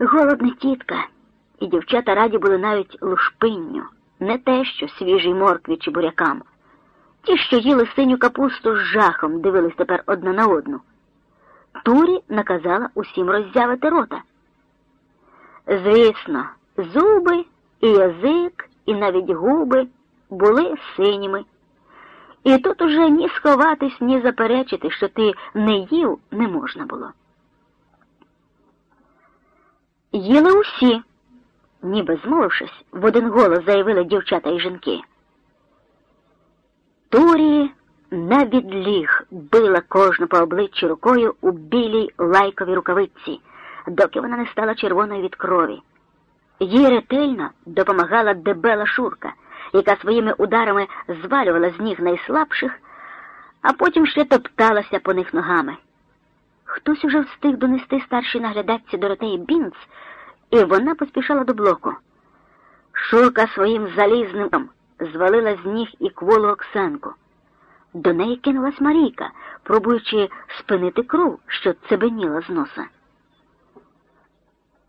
Голодна тітка, і дівчата раді були навіть лушпинню, не те, що свіжій моркві чи бурякам. Ті, що їли синю капусту з жахом, дивились тепер одна на одну. Турі наказала усім роззявити рота. Звісно, зуби і язик, і навіть губи були синіми. І тут уже ні сховатись, ні заперечити, що ти не їв, не можна було. Їли усі, ніби змовившись, в один голос заявили дівчата і жінки. Турі на відліг била кожну по обличчі рукою у білій лайковій рукавиці, доки вона не стала червоною від крові. Їй ретельно допомагала дебела Шурка, яка своїми ударами звалювала з ніг найслабших, а потім ще топталася по них ногами. Хтось уже встиг донести старшій наглядачці Доротеї Бінц, і вона поспішала до блоку. Шурка своїм залізним звалила з ніг і кволу Оксанку. До неї кинулась Марійка, пробуючи спинити кров, що цебеніла з носа.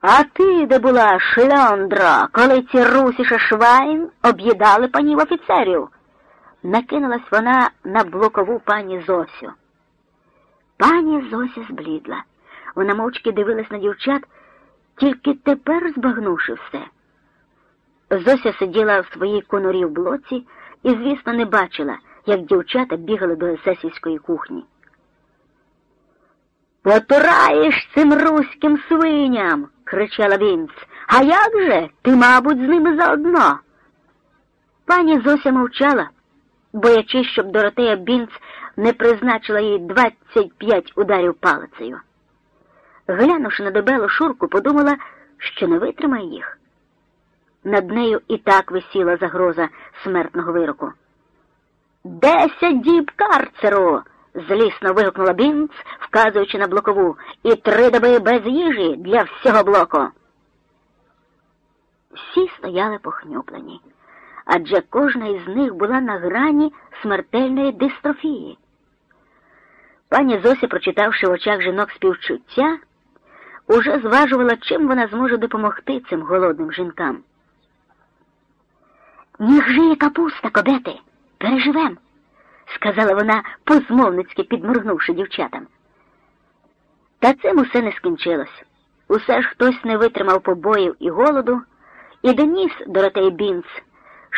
А ти де була, шльондра, коли ці russische Schwein об'їдали панів офіцерів? Накинулась вона на блокову пані Зосю. Пані Зося зблідла. Вона мовчки дивилась на дівчат, тільки тепер збагнувши все. Зося сиділа в своїй конурі в блоці і, звісно, не бачила, як дівчата бігали до есесівської кухні. Потураєш цим руським свиням, кричала Вінц. А як же? Ти, мабуть, з ними заодно. Пані Зося мовчала, боячись, щоб Доротея Бінц не призначила їй 25 ударів палицею. Глянувши на дебелу шурку, подумала, що не витримає їх. Над нею і так висіла загроза смертного вироку. Десять діб карцеру. злісно вигукнула Бінц, вказуючи на блокову, і три доби без їжі для всього блоку. Всі стояли похнюплені, адже кожна із них була на грані смертельної дистрофії. Пані Зося, прочитавши в очах жінок співчуття, уже зважувала, чим вона зможе допомогти цим голодним жінкам. Ніг жиє капуста, кобети, переживем, сказала вона, позмовницьки підморгнувши дівчатам. Та цим усе не скінчилось. Усе ж хтось не витримав побоїв і голоду і доніс Доротей Бінц,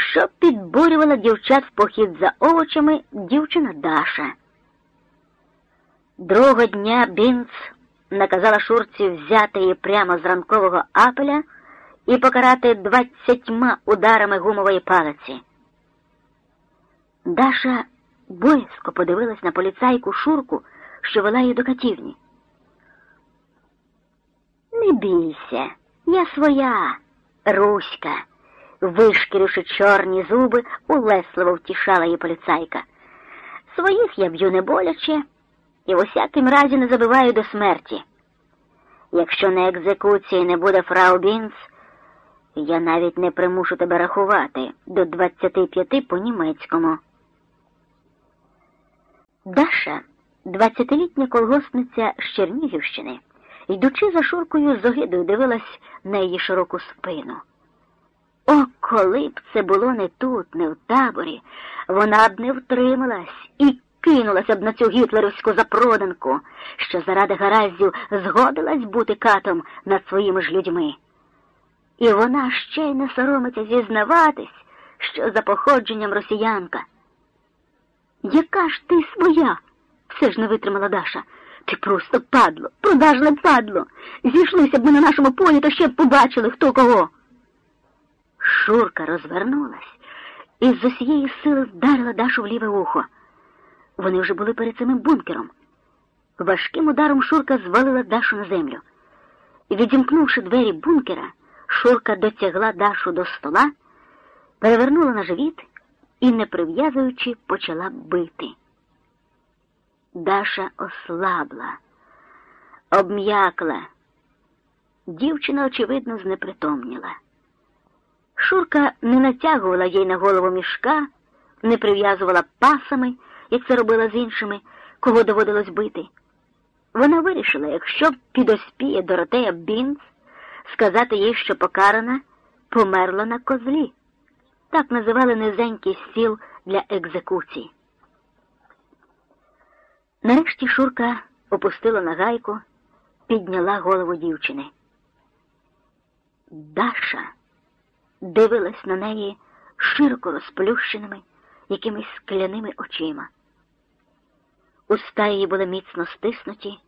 що підбурювала дівчат в похід за овочами дівчина Даша. Другого дня Бінц наказала Шурці взяти її прямо з ранкового апеля і покарати двадцятьма ударами гумової палиці. Даша боязко подивилась на поліцайку Шурку, що вела її до катівні. Не бійся, я своя, Руська, вишкіривши чорні зуби, улесливо втішала її поліцайка. Своїх я б'ю не боляче і в усякім разі не забиваю до смерті. Якщо на екзекуції не буде фрау Бінц, я навіть не примушу тебе рахувати до двадцяти п'яти по німецькому. Даша, двадцятилітня колгоспниця з Чернігівщини, йдучи за Шуркою, з огидою дивилась на її широку спину. Коли б це було не тут, не в таборі, вона б не втрималась і кинулася б на цю гітлерівську запроданку, що заради гараздів згодилась бути катом над своїми ж людьми. І вона ще й не соромиться зізнаватись, що за походженням росіянка. Яка ж ти своя? все ж не витримала Даша. Ти просто падло, продажне падло. Зійшлися б ми на нашому полі, то ще б побачили, хто кого. Шурка розвернулась і з усієї сили вдарила Дашу в ліве ухо. Вони вже були перед самим бункером. Важким ударом Шурка звалила Дашу на землю. Відімкнувши двері бункера, Шурка дотягла Дашу до стола, перевернула на живіт і, не прив'язуючи, почала бити. Даша ослабла, обм'якла. Дівчина, очевидно, знепритомніла. Шурка не натягувала їй на голову мішка, не прив'язувала пасами, як це робила з іншими, кого доводилось бити. Вона вирішила, якщо підоспіє Доротея Бінц, сказати їй, що покарана померла на козлі. Так називали низенький стіл для екзекуцій. Нарешті Шурка опустила на гайку, підняла голову дівчини. Даша дивилась на неї широко розплющеними, якимись скляними очима. Уста її були міцно стиснуті,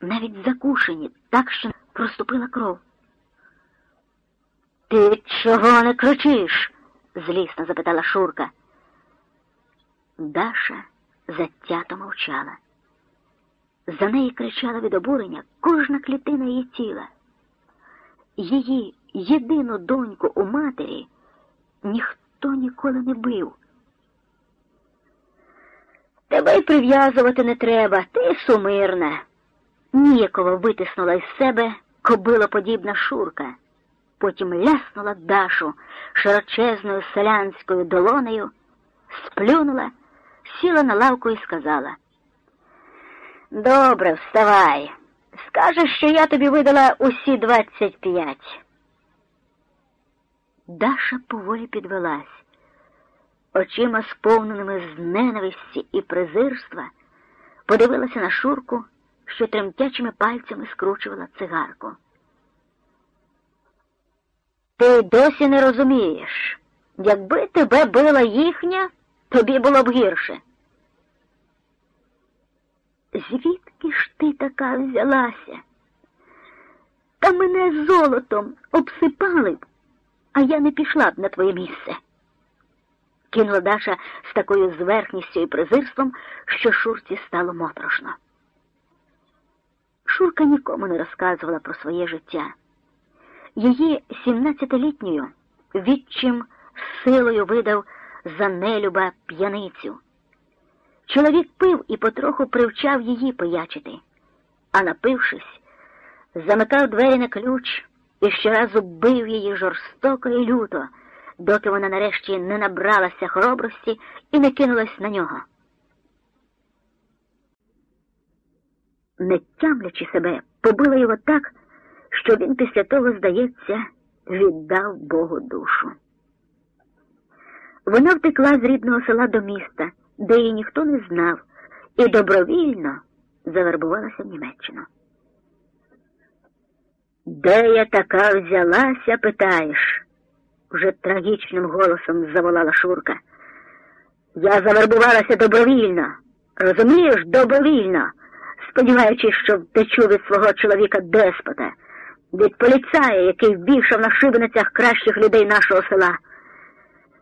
навіть закушені, так що проступила кров. Ти чого не кричиш? злісно запитала Шурка. Даша затято мовчала. За неї кричала від обурення кожна клітина її тіла. Її єдину доньку у матері ніхто ніколи не бив. Тебе й прив'язувати не треба, ти сумирна. Ніяково витиснула із себе кобилоподібна шурка, потім ляснула Дашу широчезною селянською долонею, сплюнула, сіла на лавку і сказала. Добре, вставай. Скажеш, що я тобі видала усі двадцять п'ять. Даша поволі підвелась, очима сповненими з ненависті і презирства, подивилася на Шурку, що тремтячими пальцями скручувала цигарку. Ти досі не розумієш, якби тебе била їхня, тобі було б гірше. Звідки ж ти така взялася? Та мене золотом обсипали б а я не пішла б на твоє місце. Кинула Даша з такою зверхністю і презирством, що Шурці стало моторошно. Шурка нікому не розказувала про своє життя. Її сімнадцятилітньою відчим силою видав за нелюба п'яницю. Чоловік пив і потроху привчав її пиячити, а напившись, замикав двері на ключ і щоразу бив її жорстоко і люто, доки вона нарешті не набралася хоробрості і не кинулась на нього. Не тямлячи себе, побила його так, що він після того, здається, віддав Богу душу. Вона втекла з рідного села до міста, де її ніхто не знав, і добровільно завербувалася в Німеччину. Де я така взялася, питаєш? вже трагічним голосом заволала Шурка. Я завербувалася добровільно, розумієш, добровільно, сподіваючись, що втечу від свого чоловіка деспота, від поліцая, який вбившав на шибеницях кращих людей нашого села.